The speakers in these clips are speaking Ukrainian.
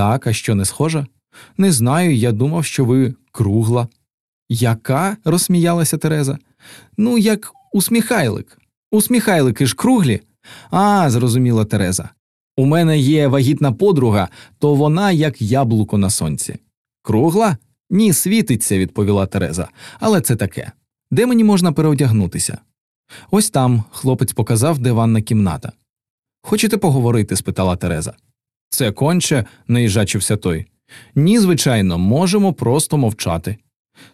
Так, а що не схожа? Не знаю, я думав, що ви кругла. Яка? розсміялася Тереза. Ну, як усміхайлик. Усміхайлики ж круглі. А, зрозуміла Тереза. У мене є вагітна подруга, то вона як яблуко на сонці. Кругла? Ні, світиться, відповіла Тереза. Але це таке. Де мені можна переодягнутися? Ось там хлопець показав, де ванна кімната. Хочете поговорити? спитала Тереза. Це конче, наїжачився той. Ні, звичайно, можемо просто мовчати.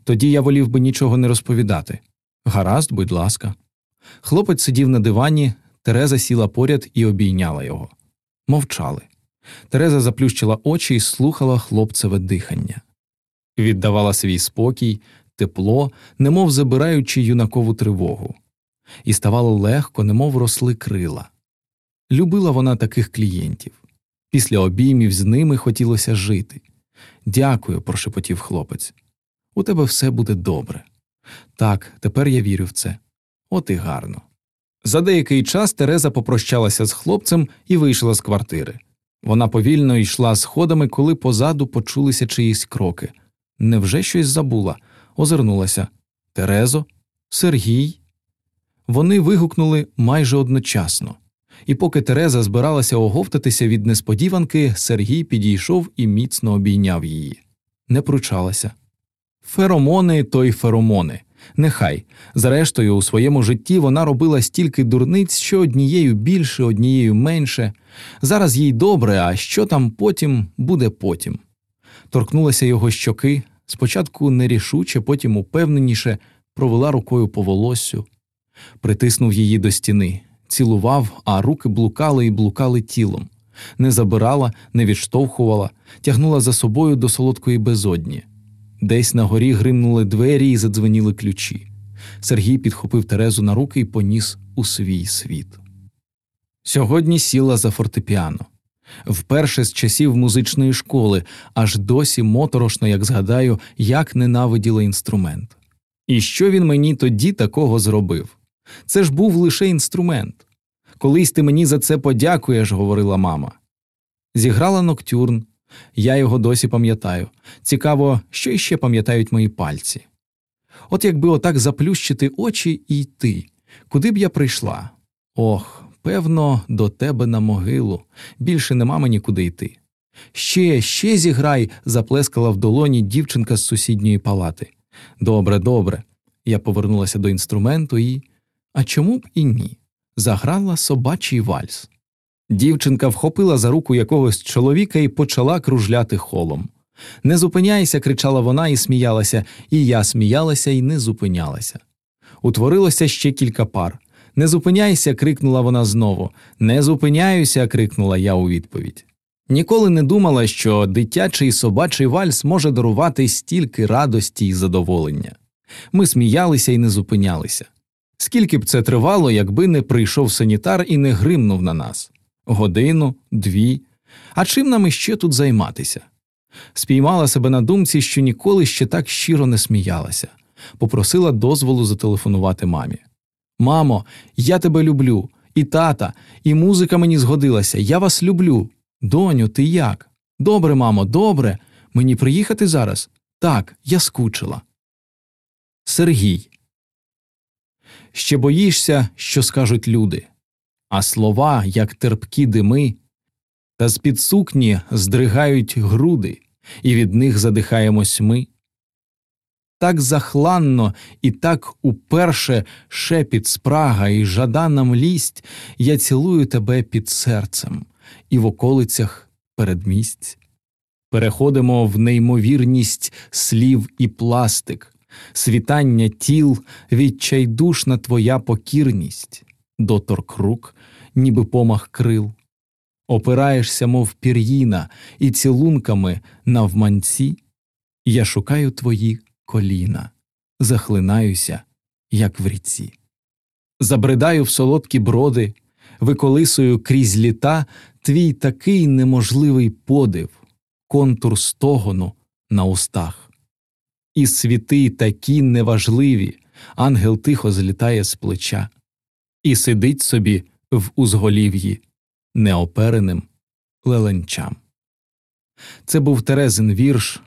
Тоді я волів би нічого не розповідати. Гаразд, будь ласка. Хлопець сидів на дивані, Тереза сіла поряд і обійняла його. Мовчали. Тереза заплющила очі і слухала хлопцеве дихання. Віддавала свій спокій, тепло, немов забираючи юнакову тривогу, і ставало легко, немов росли крила. Любила вона таких клієнтів. Після обіймів з ними хотілося жити. Дякую, прошепотів хлопець. У тебе все буде добре. Так, тепер я вірю в це. От і гарно. За деякий час Тереза попрощалася з хлопцем і вийшла з квартири. Вона повільно йшла сходами, коли позаду почулися чиїсь кроки. Невже щось забула? Озирнулася. Терезо, Сергій. Вони вигукнули майже одночасно. І поки Тереза збиралася оговтатися від несподіванки, Сергій підійшов і міцно обійняв її. Не пручалася. Феромони то й феромони. Нехай. Зрештою, у своєму житті вона робила стільки дурниць, що однією більше, однією менше. Зараз їй добре, а що там потім буде потім. Торкнулася його щоки, спочатку нерішуче, потім упевненіше, провела рукою по волоссю, притиснув її до стіни, цілував, а руки блукали і блукали тілом, не забирала, не відштовхувала, тягнула за собою до солодкої безодні. Десь на горі гримнули двері і задзвеніли ключі. Сергій підхопив Терезу на руки і поніс у свій світ. Сьогодні сіла за фортепіано. Вперше з часів музичної школи, аж досі моторошно, як згадаю, як ненавиділа інструмент. І що він мені тоді такого зробив? Це ж був лише інструмент. Колись ти мені за це подякуєш, говорила мама. Зіграла ноктюрн, я його досі пам'ятаю. Цікаво, що іще пам'ятають мої пальці. От якби отак заплющити очі і йти, куди б я прийшла? Ох, певно, до тебе на могилу, більше нема мені куди йти. Ще, ще зіграй, заплескала в долоні дівчинка з сусідньої палати. Добре, добре. Я повернулася до інструменту і. А чому б і ні? Заграла собачий вальс. Дівчинка вхопила за руку якогось чоловіка і почала кружляти холом. Не зупиняйся, кричала вона і сміялася, і я сміялася і не зупинялася. Утворилося ще кілька пар. Не зупиняйся, крикнула вона знову. Не зупиняюся, крикнула я у відповідь. Ніколи не думала, що дитячий собачий вальс може дарувати стільки радості і задоволення. Ми сміялися і не зупинялися. Скільки б це тривало, якби не прийшов санітар і не гримнув на нас годину, дві. А чим нам іще тут займатися? Спіймала себе на думці, що ніколи ще так щиро не сміялася, попросила дозволу зателефонувати мамі. Мамо, я тебе люблю, і тата, і музика мені згодилася. Я вас люблю. Доню, ти як? Добре, мамо, добре. Мені приїхати зараз? Так, я скучила. Сергій. Ще боїшся, що скажуть люди а слова, як терпкі дими, та з під сукні здригають груди, і від них задихаємось ми. Так захланно і так уперше шепіт спрага і жадана млість, я цілую тебе під серцем і в околицях передмість. Переходимо в неймовірність слів і пластик, світання тіл, відчайдушна твоя покірність, доторк рук, ніби помах крил, опираєшся, мов пір'їна, і цілунками навманці я шукаю твої коліна, захлинаюся, як в ріці. Забридаю в солодкі броди, виколисую крізь літа твій такий неможливий подив, контур стогону на устах. І світи такі неважливі, ангел тихо злітає з плеча, і сидить собі в узголів'ї неопереним леленчам. Це був Терезин вірш,